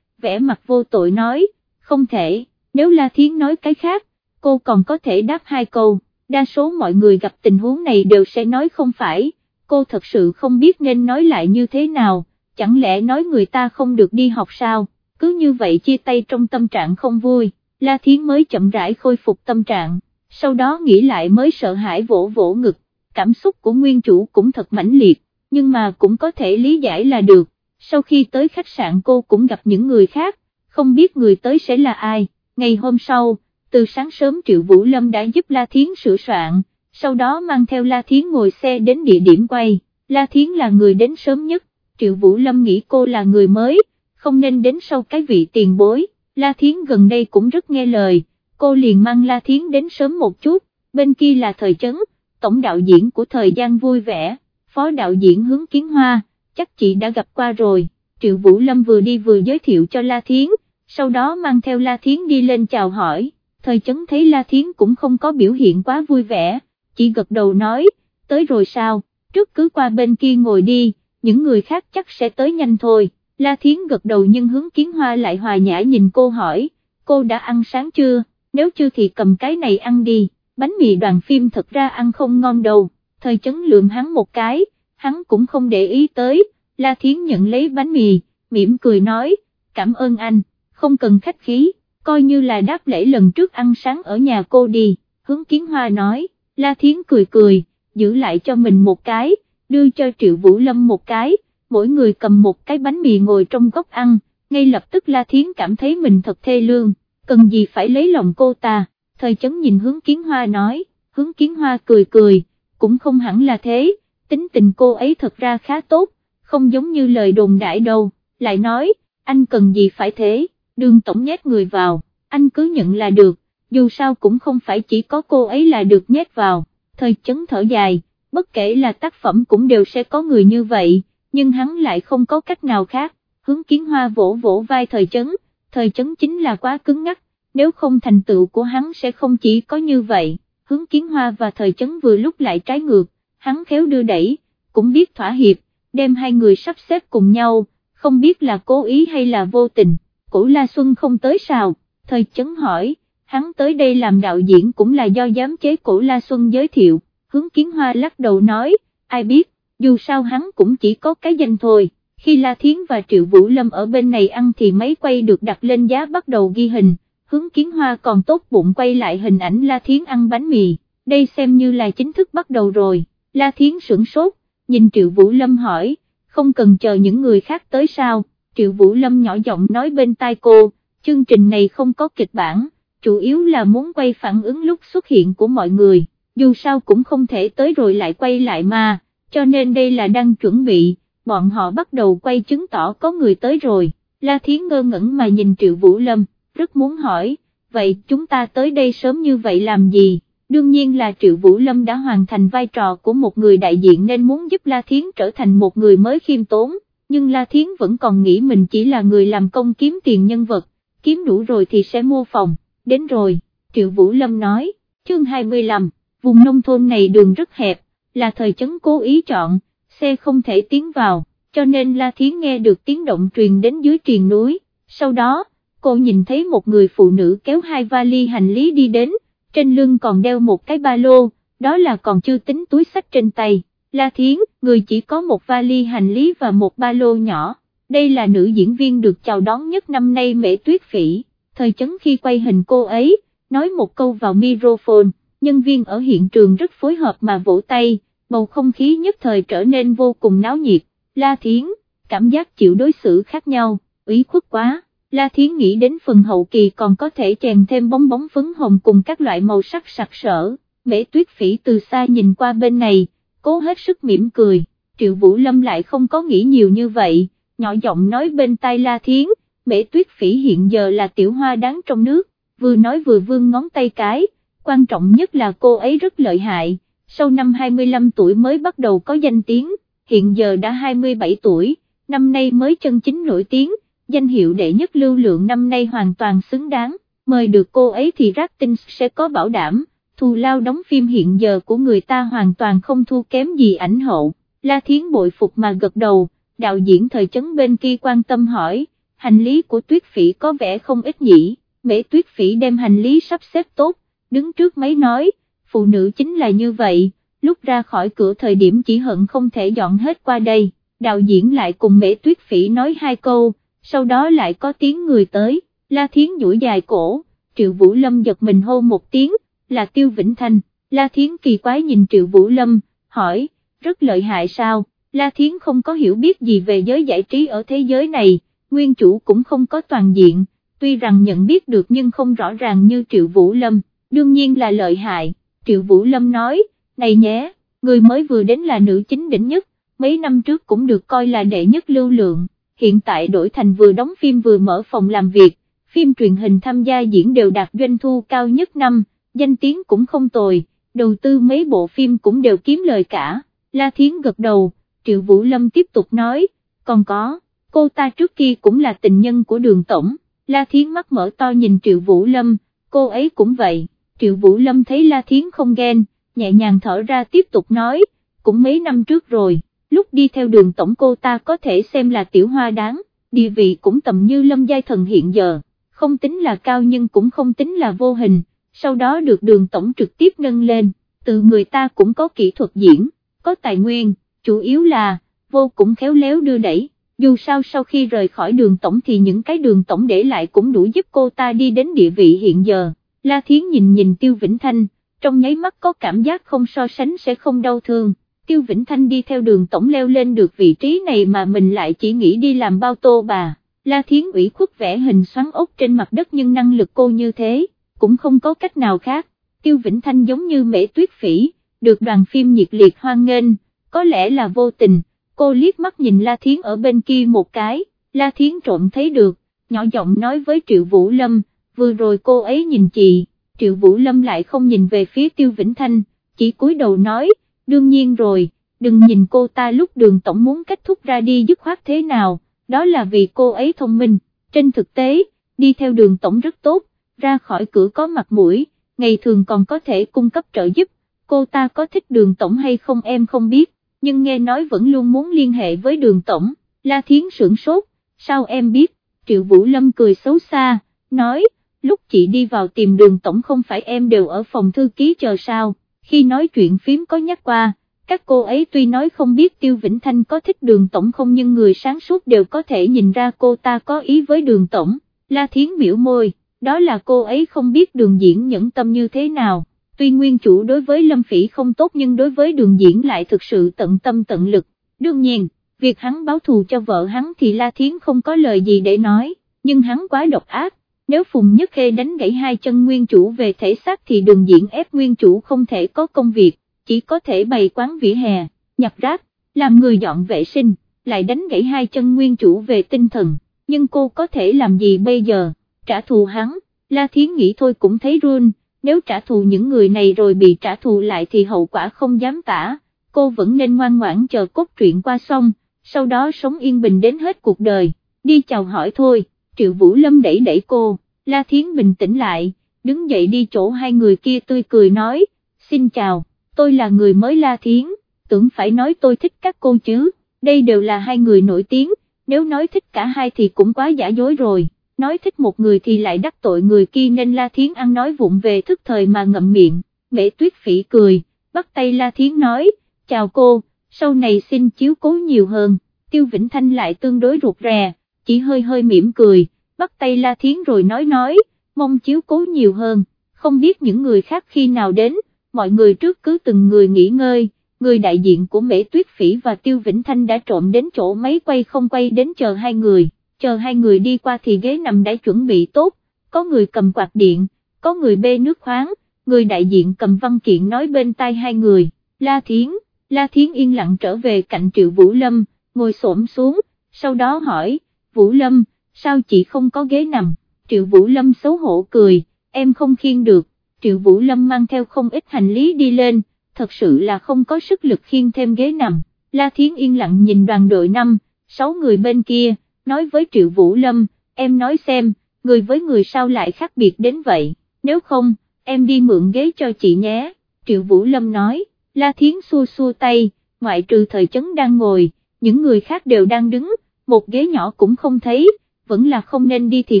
vẻ mặt vô tội nói, không thể, nếu La Thiến nói cái khác, cô còn có thể đáp hai câu, đa số mọi người gặp tình huống này đều sẽ nói không phải, cô thật sự không biết nên nói lại như thế nào, chẳng lẽ nói người ta không được đi học sao, cứ như vậy chia tay trong tâm trạng không vui, La Thiến mới chậm rãi khôi phục tâm trạng, sau đó nghĩ lại mới sợ hãi vỗ vỗ ngực, cảm xúc của nguyên chủ cũng thật mãnh liệt, nhưng mà cũng có thể lý giải là được, sau khi tới khách sạn cô cũng gặp những người khác, không biết người tới sẽ là ai, ngày hôm sau, từ sáng sớm Triệu Vũ Lâm đã giúp La Thiến sửa soạn, sau đó mang theo La Thiến ngồi xe đến địa điểm quay, La Thiến là người đến sớm nhất, Triệu Vũ Lâm nghĩ cô là người mới, không nên đến sau cái vị tiền bối, La Thiến gần đây cũng rất nghe lời, cô liền mang La Thiến đến sớm một chút, bên kia là thời chấn, tổng đạo diễn của thời gian vui vẻ, phó đạo diễn hướng kiến hoa, chắc chị đã gặp qua rồi, Triệu Vũ Lâm vừa đi vừa giới thiệu cho La Thiến, sau đó mang theo La Thiến đi lên chào hỏi, thời chấn thấy La Thiến cũng không có biểu hiện quá vui vẻ, chỉ gật đầu nói, tới rồi sao, trước cứ qua bên kia ngồi đi, những người khác chắc sẽ tới nhanh thôi, La Thiến gật đầu nhưng hướng kiến hoa lại hòa nhã nhìn cô hỏi, cô đã ăn sáng chưa, nếu chưa thì cầm cái này ăn đi, bánh mì đoàn phim thật ra ăn không ngon đâu, thời chấn lượm hắn một cái, hắn cũng không để ý tới, La Thiến nhận lấy bánh mì, mỉm cười nói, cảm ơn anh, không cần khách khí, coi như là đáp lễ lần trước ăn sáng ở nhà cô đi, hướng kiến hoa nói, La Thiến cười cười, giữ lại cho mình một cái, đưa cho Triệu Vũ Lâm một cái, mỗi người cầm một cái bánh mì ngồi trong góc ăn, ngay lập tức La Thiến cảm thấy mình thật thê lương, cần gì phải lấy lòng cô ta, thời chấn nhìn hướng kiến hoa nói, hướng kiến hoa cười cười, cũng không hẳn là thế, tính tình cô ấy thật ra khá tốt, không giống như lời đồn đại đâu, lại nói, anh cần gì phải thế, đường tổng nhét người vào, anh cứ nhận là được, dù sao cũng không phải chỉ có cô ấy là được nhét vào, thời chấn thở dài, bất kể là tác phẩm cũng đều sẽ có người như vậy, nhưng hắn lại không có cách nào khác, hướng kiến hoa vỗ vỗ vai thời chấn, thời chấn chính là quá cứng ngắc, nếu không thành tựu của hắn sẽ không chỉ có như vậy, hướng kiến hoa và thời chấn vừa lúc lại trái ngược, hắn khéo đưa đẩy, cũng biết thỏa hiệp, đem hai người sắp xếp cùng nhau, không biết là cố ý hay là vô tình, cổ La Xuân không tới sao, thời chấn hỏi, hắn tới đây làm đạo diễn cũng là do giám chế cổ La Xuân giới thiệu, hướng kiến hoa lắc đầu nói, ai biết, dù sao hắn cũng chỉ có cái danh thôi, khi La Thiến và Triệu Vũ Lâm ở bên này ăn thì máy quay được đặt lên giá bắt đầu ghi hình, hướng kiến hoa còn tốt bụng quay lại hình ảnh La Thiến ăn bánh mì, đây xem như là chính thức bắt đầu rồi, La Thiến sửng sốt, nhìn Triệu Vũ Lâm hỏi, không cần chờ những người khác tới sao, Triệu Vũ Lâm nhỏ giọng nói bên tai cô, chương trình này không có kịch bản, chủ yếu là muốn quay phản ứng lúc xuất hiện của mọi người, dù sao cũng không thể tới rồi lại quay lại mà, cho nên đây là đang chuẩn bị, bọn họ bắt đầu quay chứng tỏ có người tới rồi, La Thiến ngơ ngẩn mà nhìn Triệu Vũ Lâm, rất muốn hỏi, vậy chúng ta tới đây sớm như vậy làm gì? Đương nhiên là Triệu Vũ Lâm đã hoàn thành vai trò của một người đại diện nên muốn giúp La Thiến trở thành một người mới khiêm tốn, nhưng La Thiến vẫn còn nghĩ mình chỉ là người làm công kiếm tiền nhân vật, kiếm đủ rồi thì sẽ mua phòng, đến rồi, Triệu Vũ Lâm nói, chương 25, vùng nông thôn này đường rất hẹp, là thời chấn cố ý chọn, xe không thể tiến vào, cho nên La Thiến nghe được tiếng động truyền đến dưới triền núi, sau đó, cô nhìn thấy một người phụ nữ kéo hai vali hành lý đi đến, trên lưng còn đeo một cái ba lô, đó là còn chưa tính túi sách trên tay. La Thiến, người chỉ có một vali hành lý và một ba lô nhỏ, đây là nữ diễn viên được chào đón nhất năm nay Mễ Tuyết Phỉ, thời chấn khi quay hình cô ấy, nói một câu vào microphone, nhân viên ở hiện trường rất phối hợp mà vỗ tay, bầu không khí nhất thời trở nên vô cùng náo nhiệt, La Thiến, cảm giác chịu đối xử khác nhau, ủy khuất quá. La Thiến nghĩ đến phần hậu kỳ còn có thể chèn thêm bóng bóng phấn hồng cùng các loại màu sắc sặc sỡ, mễ tuyết phỉ từ xa nhìn qua bên này, cố hết sức mỉm cười, Triệu Vũ Lâm lại không có nghĩ nhiều như vậy, nhỏ giọng nói bên tai La Thiến, mễ tuyết phỉ hiện giờ là tiểu hoa đáng trong nước, vừa nói vừa vương ngón tay cái, quan trọng nhất là cô ấy rất lợi hại, sau năm 25 tuổi mới bắt đầu có danh tiếng, hiện giờ đã 27 tuổi, năm nay mới chân chính nổi tiếng danh hiệu đệ nhất lưu lượng năm nay hoàn toàn xứng đáng, mời được cô ấy thì Rating sẽ có bảo đảm, thù lao đóng phim hiện giờ của người ta hoàn toàn không thua kém gì ảnh hậu, La Thiến bội phục mà gật đầu, đạo diễn thời chấn bên kia quan tâm hỏi, hành lý của Tuyết Phỉ có vẻ không ít nhỉ, mễ Tuyết Phỉ đem hành lý sắp xếp tốt, đứng trước máy nói, phụ nữ chính là như vậy, lúc ra khỏi cửa thời điểm chỉ hận không thể dọn hết qua đây, đạo diễn lại cùng mễ Tuyết Phỉ nói hai câu, sau đó lại có tiếng người tới, La Thiến duỗi dài cổ, Triệu Vũ Lâm giật mình hô một tiếng, là Tiêu Vĩnh Thanh, La Thiến kỳ quái nhìn Triệu Vũ Lâm, hỏi, rất lợi hại sao, La Thiến không có hiểu biết gì về giới giải trí ở thế giới này, nguyên chủ cũng không có toàn diện, tuy rằng nhận biết được nhưng không rõ ràng như Triệu Vũ Lâm, đương nhiên là lợi hại, Triệu Vũ Lâm nói, này nhé, người mới vừa đến là nữ chính đỉnh nhất, mấy năm trước cũng được coi là đệ nhất lưu lượng hiện tại đổi thành vừa đóng phim vừa mở phòng làm việc, phim truyền hình tham gia diễn đều đạt doanh thu cao nhất năm, danh tiếng cũng không tồi, đầu tư mấy bộ phim cũng đều kiếm lời cả, La Thiến gật đầu, Triệu Vũ Lâm tiếp tục nói, còn có, cô ta trước kia cũng là tình nhân của đường tổng, La Thiến mắt mở to nhìn Triệu Vũ Lâm, cô ấy cũng vậy, Triệu Vũ Lâm thấy La Thiến không ghen, nhẹ nhàng thở ra tiếp tục nói, cũng mấy năm trước rồi lúc đi theo đường tổng cô ta có thể xem là tiểu hoa đáng, địa vị cũng tầm như lâm giai thần hiện giờ, không tính là cao nhưng cũng không tính là vô hình, sau đó được đường tổng trực tiếp nâng lên, từ người ta cũng có kỹ thuật diễn, có tài nguyên, chủ yếu là, vô cũng khéo léo đưa đẩy. Dù sao sau khi rời khỏi đường tổng thì những cái đường tổng để lại cũng đủ giúp cô ta đi đến địa vị hiện giờ. La Thiến nhìn nhìn Tiêu Vĩnh Thanh, trong nháy mắt có cảm giác không so sánh sẽ không đau thương. Tiêu Vĩnh Thanh đi theo đường tổng leo lên được vị trí này mà mình lại chỉ nghĩ đi làm bao tô bà, La Thiến ủy khuất vẽ hình xoắn ốc trên mặt đất nhưng năng lực cô như thế, cũng không có cách nào khác, Tiêu Vĩnh Thanh giống như mễ tuyết phỉ, được đoàn phim nhiệt liệt hoan nghênh, có lẽ là vô tình, cô liếc mắt nhìn La Thiến ở bên kia một cái, La Thiến trộm thấy được, nhỏ giọng nói với Triệu Vũ Lâm, vừa rồi cô ấy nhìn chị, Triệu Vũ Lâm lại không nhìn về phía Tiêu Vĩnh Thanh, chỉ cúi đầu nói, đương nhiên rồi, đừng nhìn cô ta lúc đường tổng muốn kết thúc ra đi dứt khoát thế nào, đó là vì cô ấy thông minh, trên thực tế, đi theo đường tổng rất tốt, ra khỏi cửa có mặt mũi, ngày thường còn có thể cung cấp trợ giúp, cô ta có thích đường tổng hay không em không biết, nhưng nghe nói vẫn luôn muốn liên hệ với đường tổng, La Thiến sửng sốt, sao em biết, Triệu Vũ Lâm cười xấu xa, nói, lúc chị đi vào tìm đường tổng không phải em đều ở phòng thư ký chờ sao, khi nói chuyện phím có nhắc qua, các cô ấy tuy nói không biết Tiêu Vĩnh Thanh có thích đường tổng không nhưng người sáng suốt đều có thể nhìn ra cô ta có ý với đường tổng, La Thiến biểu môi, đó là cô ấy không biết đường diễn nhẫn tâm như thế nào, tuy nguyên chủ đối với Lâm Phỉ không tốt nhưng đối với đường diễn lại thực sự tận tâm tận lực, đương nhiên, việc hắn báo thù cho vợ hắn thì La Thiến không có lời gì để nói, nhưng hắn quá độc ác, nếu Phùng Nhất Khê đánh gãy hai chân nguyên chủ về thể xác thì đường diễn ép nguyên chủ không thể có công việc, chỉ có thể bày quán vỉa hè, nhặt rác, làm người dọn vệ sinh, lại đánh gãy hai chân nguyên chủ về tinh thần, nhưng cô có thể làm gì bây giờ, trả thù hắn, La Thiến nghĩ thôi cũng thấy run, nếu trả thù những người này rồi bị trả thù lại thì hậu quả không dám tả, cô vẫn nên ngoan ngoãn chờ cốt truyện qua xong, sau đó sống yên bình đến hết cuộc đời, đi chào hỏi thôi. Triệu Vũ Lâm đẩy đẩy cô, La Thiến bình tĩnh lại, đứng dậy đi chỗ hai người kia tươi cười nói, xin chào, tôi là người mới La Thiến, tưởng phải nói tôi thích các cô chứ, đây đều là hai người nổi tiếng, nếu nói thích cả hai thì cũng quá giả dối rồi, nói thích một người thì lại đắc tội người kia nên La Thiến ăn nói vụng về thức thời mà ngậm miệng, mễ tuyết phỉ cười, bắt tay La Thiến nói, chào cô, sau này xin chiếu cố nhiều hơn, Tiêu Vĩnh Thanh lại tương đối ruột rè chỉ hơi hơi mỉm cười, bắt tay La Thiến rồi nói nói, mong chiếu cố nhiều hơn, không biết những người khác khi nào đến, mọi người trước cứ từng người nghỉ ngơi, người đại diện của Mễ Tuyết Phỉ và Tiêu Vĩnh Thanh đã trộm đến chỗ máy quay không quay đến chờ hai người, chờ hai người đi qua thì ghế nằm đã chuẩn bị tốt, có người cầm quạt điện, có người bê nước khoáng, người đại diện cầm văn kiện nói bên tai hai người, La Thiến, La Thiến yên lặng trở về cạnh Triệu Vũ Lâm, ngồi xổm xuống, sau đó hỏi, Vũ Lâm, sao chị không có ghế nằm, Triệu Vũ Lâm xấu hổ cười, em không khiêng được, Triệu Vũ Lâm mang theo không ít hành lý đi lên, thật sự là không có sức lực khiêng thêm ghế nằm, La Thiến yên lặng nhìn đoàn đội năm, sáu người bên kia, nói với Triệu Vũ Lâm, em nói xem, người với người sao lại khác biệt đến vậy, nếu không, em đi mượn ghế cho chị nhé, Triệu Vũ Lâm nói, La Thiến xua xua tay, ngoại trừ thời chấn đang ngồi, những người khác đều đang đứng, một ghế nhỏ cũng không thấy, vẫn là không nên đi thì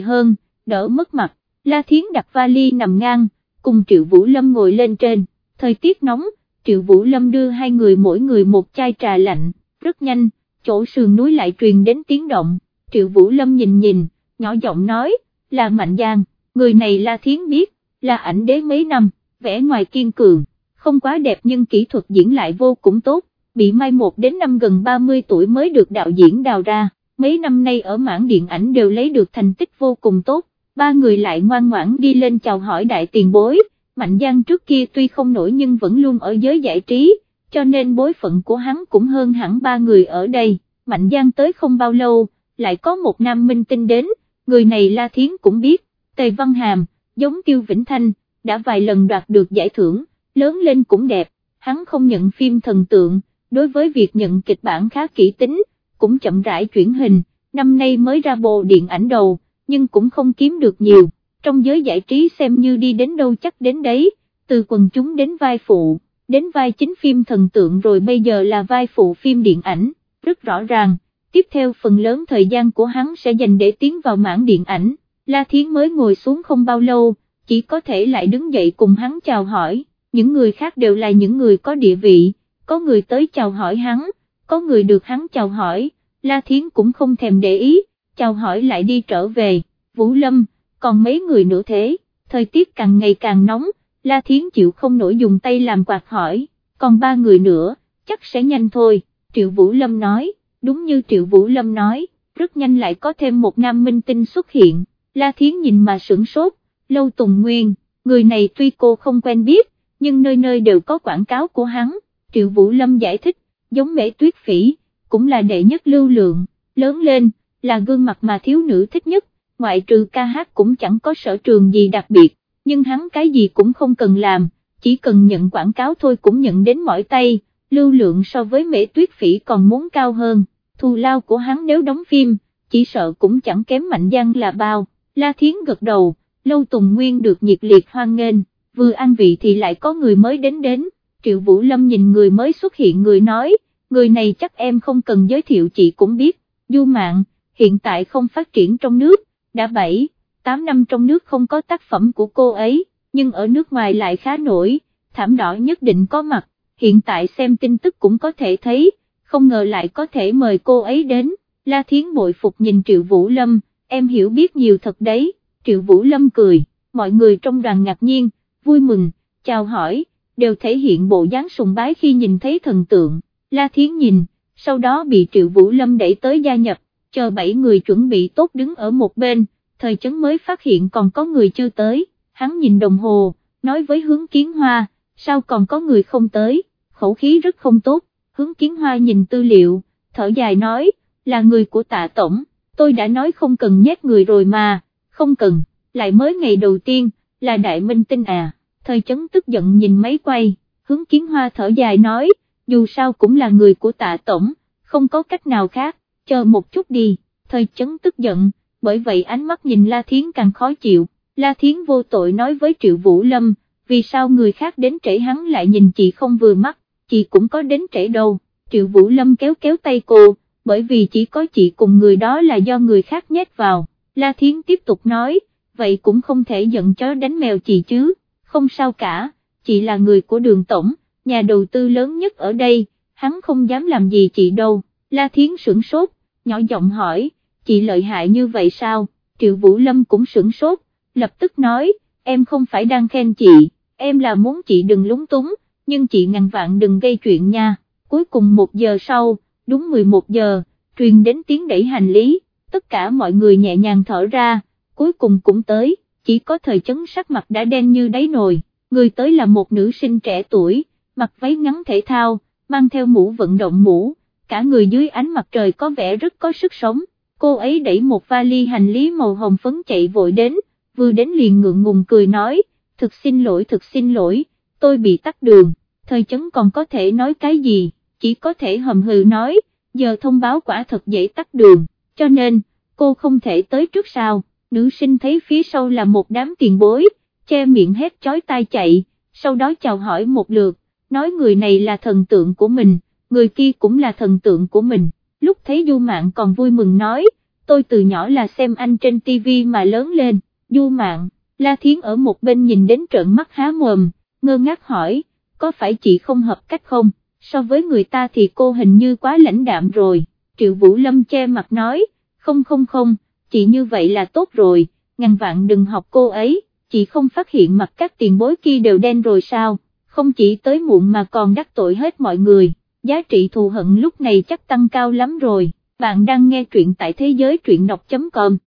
hơn, đỡ mất mặt, La Thiến đặt vali nằm ngang, cùng Triệu Vũ Lâm ngồi lên trên, thời tiết nóng, Triệu Vũ Lâm đưa hai người mỗi người một chai trà lạnh, rất nhanh, chỗ sườn núi lại truyền đến tiếng động, Triệu Vũ Lâm nhìn nhìn, nhỏ giọng nói, là Mạnh Giang, người này La Thiến biết, là ảnh đế mấy năm, vẽ ngoài kiên cường, không quá đẹp nhưng kỹ thuật diễn lại vô cùng tốt, bị mai một đến năm gần 30 tuổi mới được đạo diễn đào ra, mấy năm nay ở mảng điện ảnh đều lấy được thành tích vô cùng tốt, ba người lại ngoan ngoãn đi lên chào hỏi đại tiền bối, Mạnh Giang trước kia tuy không nổi nhưng vẫn luôn ở giới giải trí, cho nên bối phận của hắn cũng hơn hẳn ba người ở đây, Mạnh Giang tới không bao lâu, lại có một nam minh tinh đến, người này La Thiến cũng biết, Tề Văn Hàm, giống Tiêu Vĩnh Thanh, đã vài lần đoạt được giải thưởng, lớn lên cũng đẹp, hắn không nhận phim thần tượng, đối với việc nhận kịch bản khá kỹ tính, cũng chậm rãi chuyển hình, năm nay mới ra bộ điện ảnh đầu, nhưng cũng không kiếm được nhiều, trong giới giải trí xem như đi đến đâu chắc đến đấy, từ quần chúng đến vai phụ, đến vai chính phim thần tượng rồi bây giờ là vai phụ phim điện ảnh, rất rõ ràng, tiếp theo phần lớn thời gian của hắn sẽ dành để tiến vào mảng điện ảnh, La Thiến mới ngồi xuống không bao lâu, chỉ có thể lại đứng dậy cùng hắn chào hỏi, những người khác đều là những người có địa vị, có người tới chào hỏi hắn, có người được hắn chào hỏi, La Thiến cũng không thèm để ý, chào hỏi lại đi trở về, Vũ Lâm, còn mấy người nữa thế, thời tiết càng ngày càng nóng, La Thiến chịu không nổi dùng tay làm quạt hỏi, còn ba người nữa, chắc sẽ nhanh thôi, Triệu Vũ Lâm nói, đúng như Triệu Vũ Lâm nói, rất nhanh lại có thêm một nam minh tinh xuất hiện, La Thiến nhìn mà sửng sốt, Lâu Tùng Nguyên, người này tuy cô không quen biết, nhưng nơi nơi đều có quảng cáo của hắn, Triệu Vũ Lâm giải thích, giống mễ tuyết phỉ, cũng là đệ nhất lưu lượng, lớn lên, là gương mặt mà thiếu nữ thích nhất, ngoại trừ ca hát cũng chẳng có sở trường gì đặc biệt, nhưng hắn cái gì cũng không cần làm, chỉ cần nhận quảng cáo thôi cũng nhận đến mỏi tay, lưu lượng so với mễ tuyết phỉ còn muốn cao hơn, thù lao của hắn nếu đóng phim, chỉ sợ cũng chẳng kém mạnh giang là bao, La Thiến gật đầu, Lâu Tùng Nguyên được nhiệt liệt hoan nghênh, vừa ăn vị thì lại có người mới đến đến, Triệu Vũ Lâm nhìn người mới xuất hiện người nói, người này chắc em không cần giới thiệu chị cũng biết, du mạng, hiện tại không phát triển trong nước, đã 7, 18 năm trong nước không có tác phẩm của cô ấy, nhưng ở nước ngoài lại khá nổi, thảm đỏ nhất định có mặt, hiện tại xem tin tức cũng có thể thấy, không ngờ lại có thể mời cô ấy đến, La Thiến bội phục nhìn Triệu Vũ Lâm, em hiểu biết nhiều thật đấy, Triệu Vũ Lâm cười, mọi người trong đoàn ngạc nhiên, vui mừng, chào hỏi, đều thể hiện bộ dáng sùng bái khi nhìn thấy thần tượng, La Thiến nhìn, sau đó bị Triệu Vũ Lâm đẩy tới gia nhập, chờ bảy người chuẩn bị tốt đứng ở một bên, thời chấn mới phát hiện còn có người chưa tới, hắn nhìn đồng hồ, nói với hướng kiến hoa, sao còn có người không tới, khẩu khí rất không tốt, hướng kiến hoa nhìn tư liệu, thở dài nói, là người của tạ tổng, tôi đã nói không cần nhét người rồi mà, không cần, lại mới ngày đầu tiên, là đại minh tinh à, thời chấn tức giận nhìn máy quay, hướng kiến hoa thở dài nói, dù sao cũng là người của tạ tổng, không có cách nào khác, chờ một chút đi, thời chấn tức giận, bởi vậy ánh mắt nhìn La Thiến càng khó chịu, La Thiến vô tội nói với Triệu Vũ Lâm, vì sao người khác đến trễ hắn lại nhìn chị không vừa mắt, chị cũng có đến trễ đâu, Triệu Vũ Lâm kéo kéo tay cô, bởi vì chỉ có chị cùng người đó là do người khác nhét vào, La Thiến tiếp tục nói, vậy cũng không thể giận chó đánh mèo chị chứ, không sao cả, chị là người của đường tổng, nhà đầu tư lớn nhất ở đây, hắn không dám làm gì chị đâu, La Thiến sửng sốt, nhỏ giọng hỏi, chị lợi hại như vậy sao, Triệu Vũ Lâm cũng sửng sốt, lập tức nói, em không phải đang khen chị, em là muốn chị đừng lúng túng, nhưng chị ngàn vạn đừng gây chuyện nha, cuối cùng một giờ sau, đúng 11 giờ, truyền đến tiếng đẩy hành lý, tất cả mọi người nhẹ nhàng thở ra, cuối cùng cũng tới, chỉ có thời chấn sắc mặt đã đen như đáy nồi, người tới là một nữ sinh trẻ tuổi, mặc váy ngắn thể thao, mang theo mũ vận động mũ, cả người dưới ánh mặt trời có vẻ rất có sức sống, cô ấy đẩy một vali hành lý màu hồng phấn chạy vội đến, vừa đến liền ngượng ngùng cười nói, thực xin lỗi thực xin lỗi, tôi bị tắt đường, thời chấn còn có thể nói cái gì, chỉ có thể hầm hừ nói, giờ thông báo quả thật dễ tắt đường, cho nên, cô không thể tới trước sao, nữ sinh thấy phía sau là một đám tiền bối, che miệng hét chói tai chạy, sau đó chào hỏi một lượt, nói người này là thần tượng của mình, người kia cũng là thần tượng của mình, lúc thấy Du Mạn còn vui mừng nói, tôi từ nhỏ là xem anh trên TV mà lớn lên, Du Mạn, La Thiến ở một bên nhìn đến trợn mắt há mồm, ngơ ngác hỏi, có phải chị không hợp cách không, so với người ta thì cô hình như quá lãnh đạm rồi, Triệu Vũ Lâm che mặt nói, không không không, chị như vậy là tốt rồi, ngàn vạn đừng học cô ấy, chị không phát hiện mặt các tiền bối kia đều đen rồi sao, không chỉ tới muộn mà còn đắc tội hết mọi người, giá trị thù hận lúc này chắc tăng cao lắm rồi, bạn đang nghe truyện tại thế giới truyện đọc.com.